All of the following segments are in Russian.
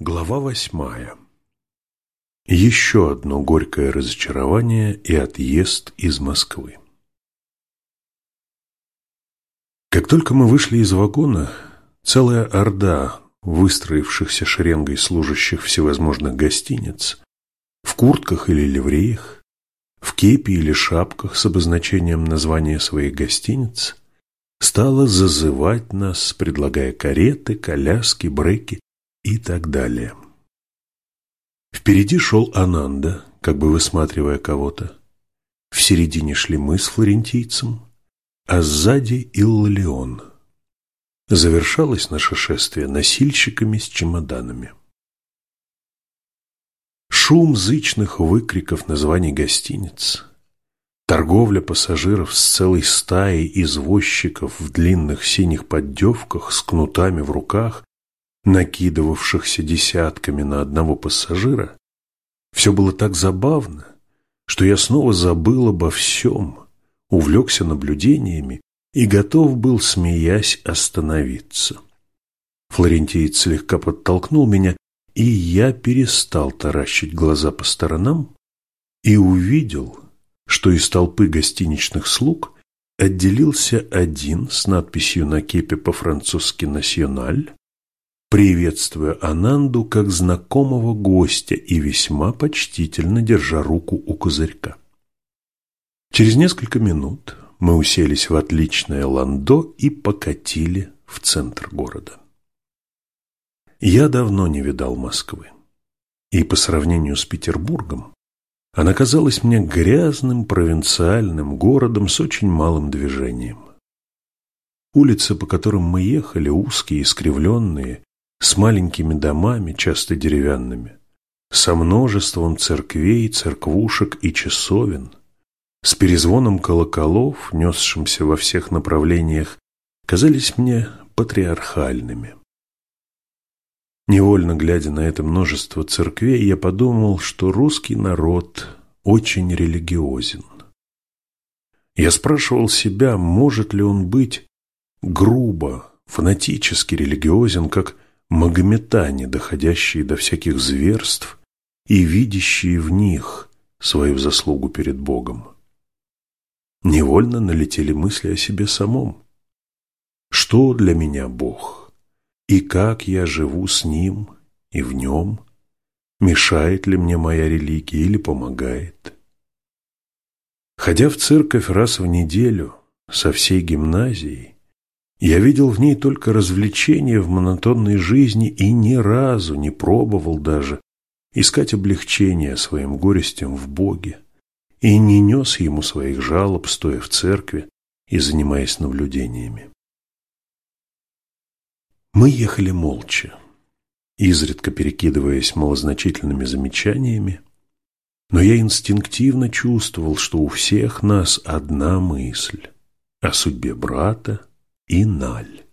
Глава восьмая. Еще одно горькое разочарование и отъезд из Москвы. Как только мы вышли из вагона, целая орда выстроившихся шеренгой служащих всевозможных гостиниц, в куртках или ливреях, в кепи или шапках с обозначением названия своих гостиниц, стала зазывать нас, предлагая кареты, коляски, бреки и так далее. Впереди шел Ананда, как бы высматривая кого-то. В середине шли мы с флорентийцем, а сзади Иллион. Завершалось наше шествие носильщиками с чемоданами. Шум зычных выкриков названий гостиниц, торговля пассажиров с целой стаей извозчиков в длинных синих поддевках с кнутами в руках накидывавшихся десятками на одного пассажира, все было так забавно, что я снова забыл обо всем, увлекся наблюдениями и готов был, смеясь, остановиться. Флорентиец слегка подтолкнул меня, и я перестал таращить глаза по сторонам и увидел, что из толпы гостиничных слуг отделился один с надписью на кепе по-французски «Националь», приветствуя Ананду как знакомого гостя и весьма почтительно держа руку у козырька. Через несколько минут мы уселись в отличное ландо и покатили в центр города. Я давно не видал Москвы, и по сравнению с Петербургом она казалась мне грязным провинциальным городом с очень малым движением. Улицы, по которым мы ехали, узкие, искривленные, с маленькими домами, часто деревянными, со множеством церквей, церквушек и часовен, с перезвоном колоколов, несшимся во всех направлениях, казались мне патриархальными. Невольно глядя на это множество церквей, я подумал, что русский народ очень религиозен. Я спрашивал себя, может ли он быть грубо, фанатически религиозен, как магометане, доходящие до всяких зверств и видящие в них свою заслугу перед Богом. Невольно налетели мысли о себе самом. Что для меня Бог? И как я живу с Ним и в Нем? Мешает ли мне моя религия или помогает? Ходя в церковь раз в неделю со всей гимназией, я видел в ней только развлечения в монотонной жизни и ни разу не пробовал даже искать облегчения своим горестям в Боге и не нес ему своих жалоб, стоя в церкви и занимаясь наблюдениями. Мы ехали молча, изредка перекидываясь малозначительными замечаниями, но я инстинктивно чувствовал, что у всех нас одна мысль о судьбе брата и Наль.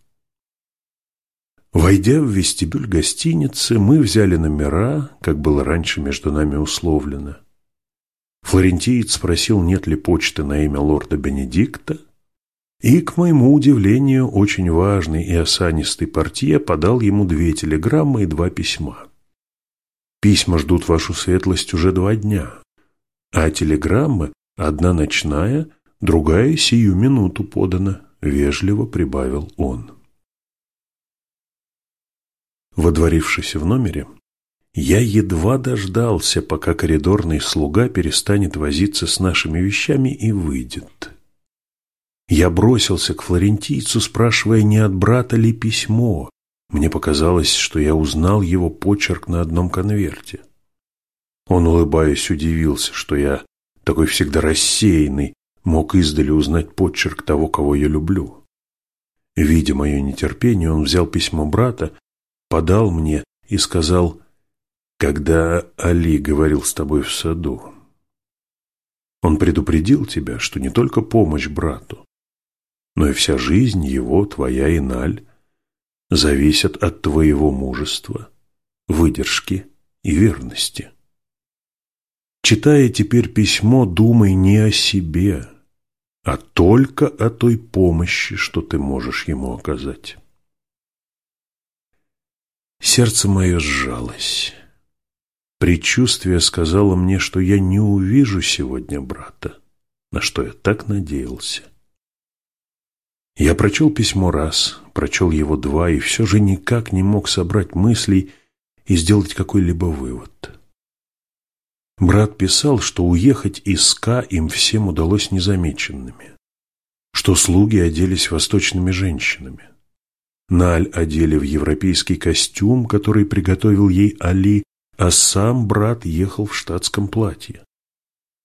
Войдя в вестибюль гостиницы, мы взяли номера, как было раньше между нами условлено. Флорентиец спросил, нет ли почты на имя лорда Бенедикта, и, к моему удивлению, очень важный и осанистый портье подал ему две телеграммы и два письма. Письма ждут вашу светлость уже два дня, а телеграммы, одна ночная, другая сию минуту подана вежливо прибавил он. Водворившись в номере, я едва дождался, пока коридорный слуга перестанет возиться с нашими вещами и выйдет. Я бросился к флорентийцу, спрашивая, не от брата ли письмо. Мне показалось, что я узнал его почерк на одном конверте. Он, улыбаясь, удивился, что я такой всегда рассеянный, мог издали узнать почерк того, кого я люблю. Видя мое нетерпение, он взял письмо брата, подал мне и сказал, «Когда Али говорил с тобой в саду, он предупредил тебя, что не только помощь брату, но и вся жизнь его, твоя и Наль, зависят от твоего мужества, выдержки и верности. Читая теперь письмо, думай не о себе, а только о той помощи, что ты можешь ему оказать. Сердце мое сжалось. Предчувствие сказало мне, что я не увижу сегодня брата, на что я так надеялся. Я прочел письмо раз, прочел его два, и все же никак не мог собрать мыслей и сделать какой-либо вывод. Брат писал, что уехать из Ка им всем удалось незамеченными, что слуги оделись восточными женщинами. Наль одели в европейский костюм, который приготовил ей Али, а сам брат ехал в штатском платье.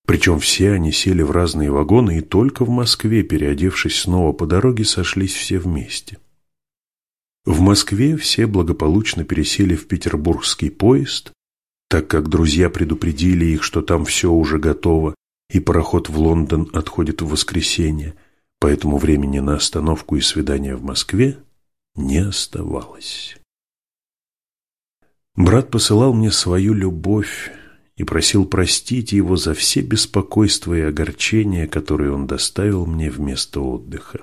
Причем все они сели в разные вагоны, и только в Москве, переодевшись снова по дороге, сошлись все вместе. В Москве все благополучно пересели в петербургский поезд, так как друзья предупредили их, что там все уже готово, и пароход в Лондон отходит в воскресенье, поэтому времени на остановку и свидание в Москве не оставалось. Брат посылал мне свою любовь и просил простить его за все беспокойства и огорчения, которые он доставил мне вместо отдыха.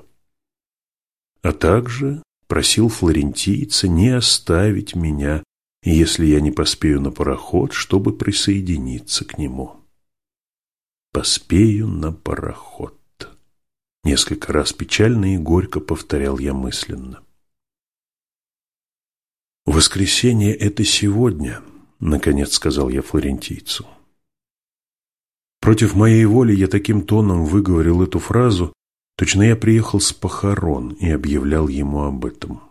А также просил флорентийца не оставить меня если я не поспею на пароход, чтобы присоединиться к нему. Поспею на пароход. Несколько раз печально и горько повторял я мысленно. «Воскресенье — это сегодня», — наконец сказал я флорентийцу. Против моей воли я таким тоном выговорил эту фразу, точно я приехал с похорон и объявлял ему об этом.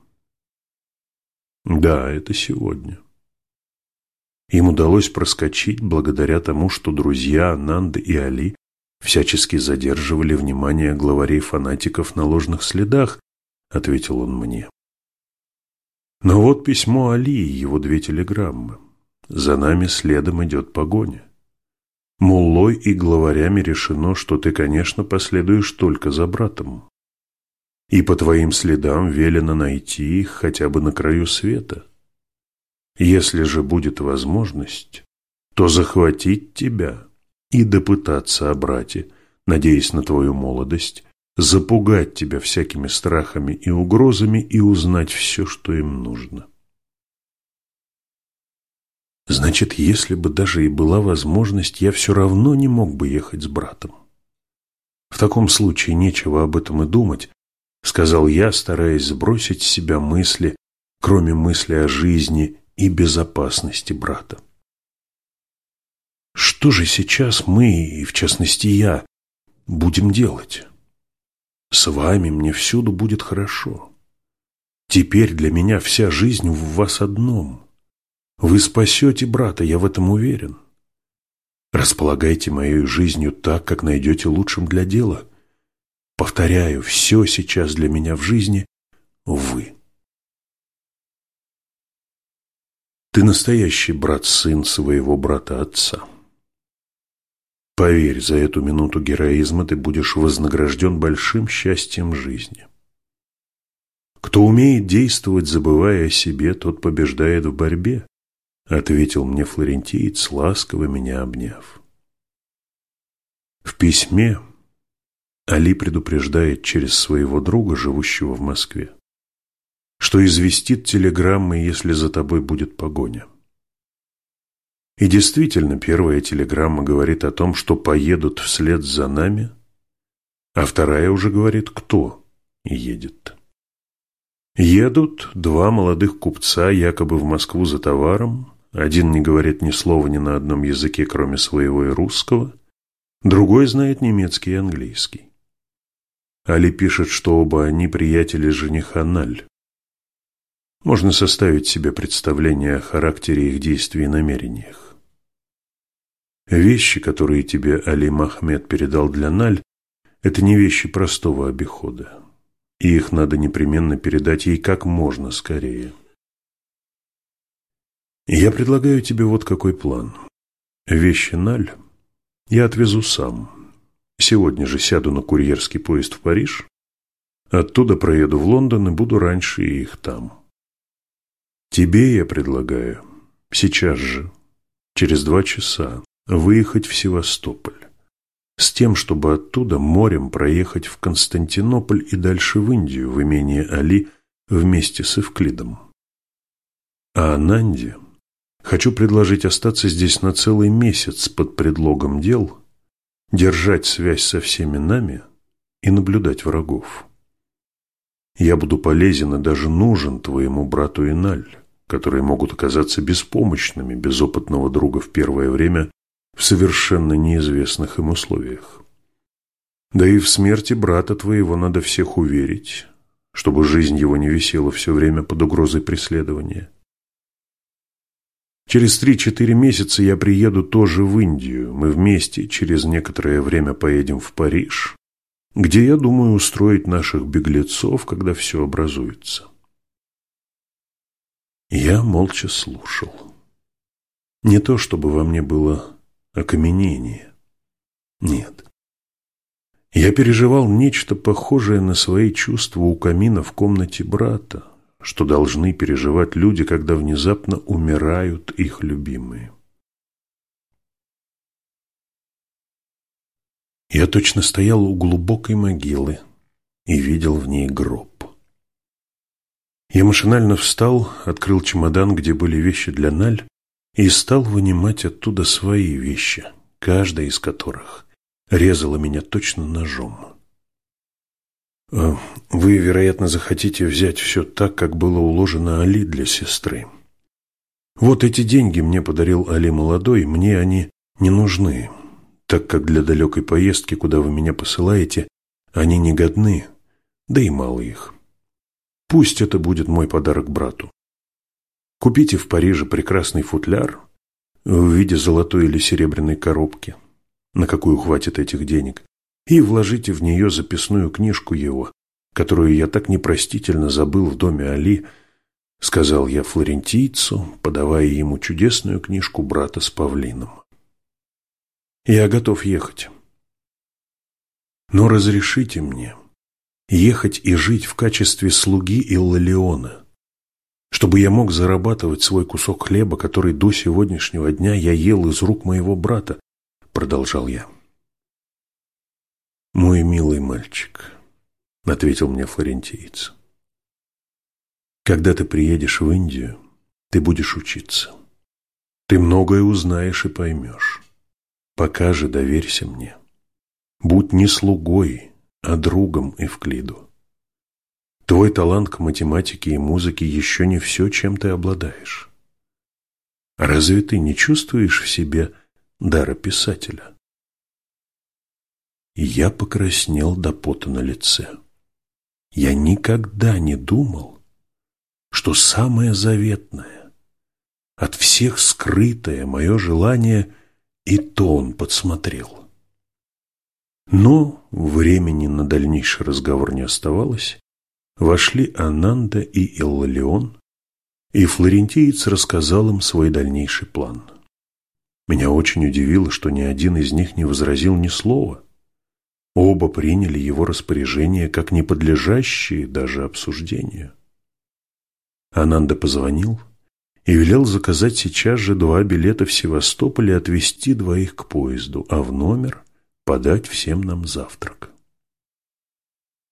Да, это сегодня. Им удалось проскочить благодаря тому, что друзья Ананды и Али всячески задерживали внимание главарей-фанатиков на ложных следах, ответил он мне. Но вот письмо Али и его две телеграммы. За нами следом идет погоня. Муллой и главарями решено, что ты, конечно, последуешь только за братом и по твоим следам велено найти их хотя бы на краю света. Если же будет возможность, то захватить тебя и допытаться о брате, надеясь на твою молодость, запугать тебя всякими страхами и угрозами и узнать все, что им нужно. Значит, если бы даже и была возможность, я все равно не мог бы ехать с братом. В таком случае нечего об этом и думать, сказал я, стараясь сбросить с себя мысли, кроме мысли о жизни и безопасности брата. Что же сейчас мы, и в частности я, будем делать? С вами мне всюду будет хорошо. Теперь для меня вся жизнь в вас одном. Вы спасете брата, я в этом уверен. Располагайте моей жизнью так, как найдете лучшим для дела – Повторяю, все сейчас для меня в жизни – вы. Ты настоящий брат-сын своего брата-отца. Поверь, за эту минуту героизма ты будешь вознагражден большим счастьем жизни. Кто умеет действовать, забывая о себе, тот побеждает в борьбе, ответил мне флорентиец, ласково меня обняв. В письме Али предупреждает через своего друга, живущего в Москве, что известит телеграммы, если за тобой будет погоня. И действительно, первая телеграмма говорит о том, что поедут вслед за нами, а вторая уже говорит, кто едет. Едут два молодых купца якобы в Москву за товаром, один не говорит ни слова ни на одном языке, кроме своего и русского, другой знает немецкий и английский. Али пишет, что оба они приятели жениха Наль. Можно составить себе представление о характере их действий и намерениях. Вещи, которые тебе Али Махмед передал для Наль, это не вещи простого обихода. И их надо непременно передать ей как можно скорее. Я предлагаю тебе вот какой план. Вещи Наль я отвезу сам. Сегодня же сяду на курьерский поезд в Париж, оттуда проеду в Лондон и буду раньше их там. Тебе я предлагаю сейчас же, через два часа, выехать в Севастополь, с тем, чтобы оттуда морем проехать в Константинополь и дальше в Индию, в имение Али, вместе с Эвклидом. А Ананде хочу предложить остаться здесь на целый месяц под предлогом дел, держать связь со всеми нами и наблюдать врагов. Я буду полезен и даже нужен твоему брату Иналь, которые могут оказаться беспомощными без опытного друга в первое время в совершенно неизвестных им условиях. Да и в смерти брата твоего надо всех уверить, чтобы жизнь его не висела все время под угрозой преследования. Через три-четыре месяца я приеду тоже в Индию. Мы вместе через некоторое время поедем в Париж, где я думаю устроить наших беглецов, когда все образуется. Я молча слушал. Не то, чтобы во мне было окаменение. Нет. Я переживал нечто похожее на свои чувства у камина в комнате брата, что должны переживать люди, когда внезапно умирают их любимые. Я точно стоял у глубокой могилы и видел в ней гроб. Я машинально встал, открыл чемодан, где были вещи для Наль, и стал вынимать оттуда свои вещи, каждая из которых резала меня точно ножом. Э, вы, вероятно, захотите взять все так, как было уложено Али для сестры. Вот эти деньги мне подарил Али молодой, мне они не нужны, так как для далекой поездки, куда вы меня посылаете, они не годны, да и мало их. Пусть это будет мой подарок брату. Купите в Париже прекрасный футляр в виде золотой или серебряной коробки – на какую хватит этих денег, и вложите в нее записную книжку его, которую я так непростительно забыл в доме Али, сказал я флорентийцу, подавая ему чудесную книжку брата с павлином. Я готов ехать. Но разрешите мне ехать и жить в качестве слуги Иллалиона, чтобы я мог зарабатывать свой кусок хлеба, который до сегодняшнего дня я ел из рук моего брата, продолжал я. «Мой милый мальчик», — ответил мне флорентиец, «когда ты приедешь в Индию, ты будешь учиться. Ты многое узнаешь и поймешь. Пока же доверься мне. Будь не слугой, а другом Эвклиду. Твой талант к математике и музыке еще не все, чем ты обладаешь. Разве ты не чувствуешь в себе дара писателя. Я покраснел до пота на лице. Я никогда не думал, что самое заветное, от всех скрытое мое желание, и то он подсмотрел. Но времени на дальнейший разговор не оставалось. Вошли Ананда и Иллалион, и флорентиец рассказал им свой дальнейший план – меня очень удивило, что ни один из них не возразил ни слова. Оба приняли его распоряжение как неподлежащие даже обсуждению. Ананда позвонил и велел заказать сейчас же два билета в Севастополь и отвезти двоих к поезду, а в номер подать всем нам завтрак.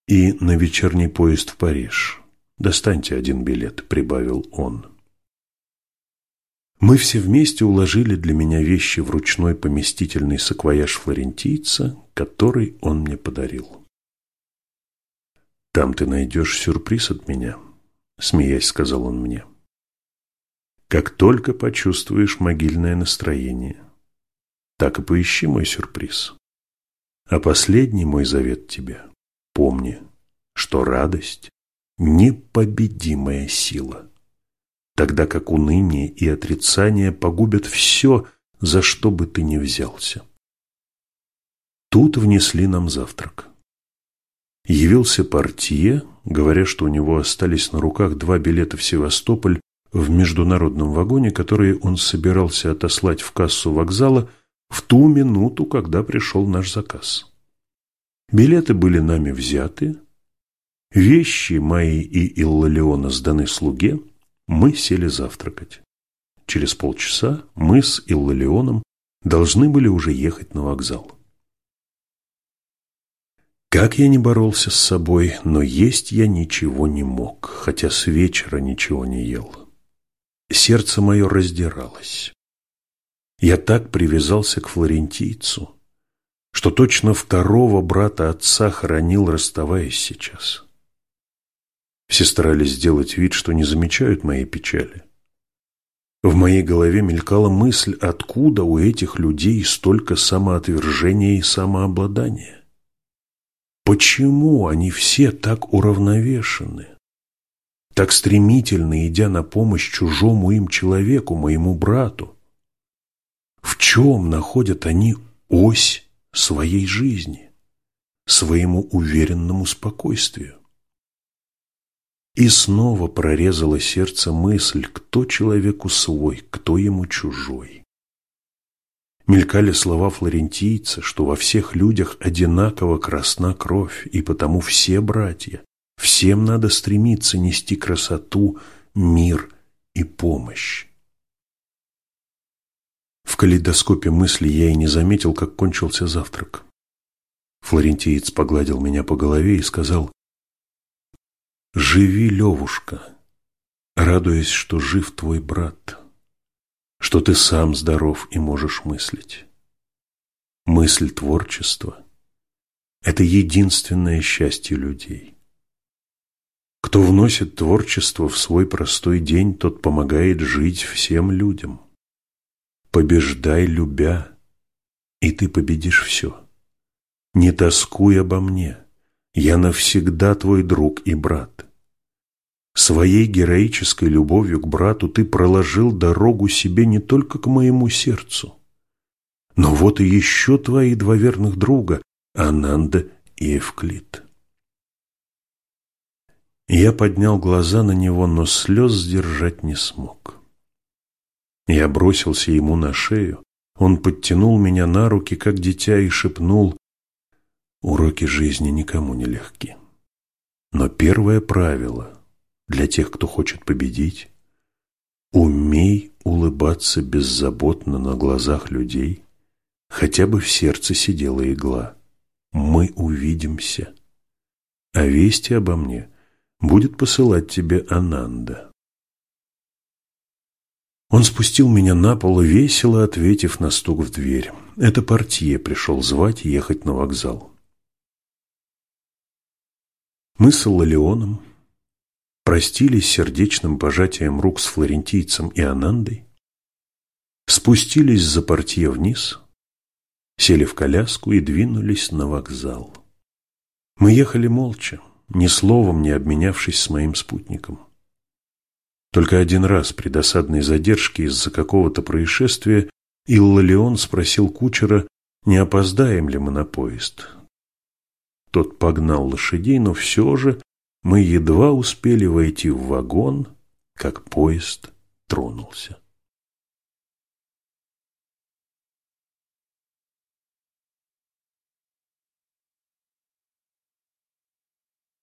И на вечерний поезд в Париж. Достаньте один билет, прибавил он. Мы все вместе уложили для меня вещи в ручной поместительный саквояж флорентийца, который он мне подарил. «Там ты найдешь сюрприз от меня», — смеясь сказал он мне. «Как только почувствуешь могильное настроение, так и поищи мой сюрприз. А последний мой завет тебе — помни, что радость — непобедимая сила» тогда как уныние и отрицание погубят все, за что бы ты ни взялся. Тут внесли нам завтрак. Явился портье, говоря, что у него остались на руках два билета в Севастополь в международном вагоне, которые он собирался отослать в кассу вокзала в ту минуту, когда пришел наш заказ. Билеты были нами взяты, вещи мои и Иллалиона сданы слуге, мы сели завтракать. Через полчаса мы с Иллалионом должны были уже ехать на вокзал. Как я не боролся с собой, но есть я ничего не мог, хотя с вечера ничего не ел. сердце мое раздиралось. Я так привязался к флорентийцу, что точно второго брата отца хоронил, расставаясь сейчас. Все старались сделать вид, что не замечают моей печали. В моей голове мелькала мысль, откуда у этих людей столько самоотвержения и самообладания. Почему они все так уравновешены? Так стремительно идя на помощь чужому им человеку, моему брату? В чем находят они ось своей жизни, своему уверенному спокойствию? И снова прорезала сердце мысль, кто человеку свой, кто ему чужой. Мелькали слова флорентийца, что во всех людях одинаково красна кровь, и потому все братья, всем надо стремиться нести красоту, мир и помощь. В калейдоскопе мысли я и не заметил, как кончился завтрак. Флорентиец погладил меня по голове и сказал, Живи, Левушка, радуясь, что жив твой брат, что ты сам здоров и можешь мыслить. Мысль творчества – это единственное счастье людей. Кто вносит творчество в свой простой день, тот помогает жить всем людям. Побеждай, любя, и ты победишь все. Не тоскуй обо мне, я навсегда твой друг и брат. Своей героической любовью к брату ты проложил дорогу себе не только к моему сердцу, но вот и еще твои два верных друга, Ананда и Евклид. Я поднял глаза на него, но слез сдержать не смог. Я бросился ему на шею, он подтянул меня на руки, как дитя, и шепнул, «Уроки жизни никому не легки. Но первое правило для тех, кто хочет победить. Умей улыбаться беззаботно на глазах людей, хотя бы в сердце сидела игла. Мы увидимся. А вести обо мне будет посылать тебе Ананда. Он спустил меня на пол, весело ответив на стук в дверь. Это портье пришел звать ехать на вокзал. Мы с Лолеоном простились сердечным пожатием рук с флорентийцем и Анандой, спустились за портье вниз, сели в коляску и двинулись на вокзал. Мы ехали молча, ни словом не обменявшись с моим спутником. Только один раз при досадной задержке из-за какого-то происшествия Иллалион спросил кучера, не опоздаем ли мы на поезд. Тот погнал лошадей, но все же мы едва успели войти в вагон, как поезд тронулся.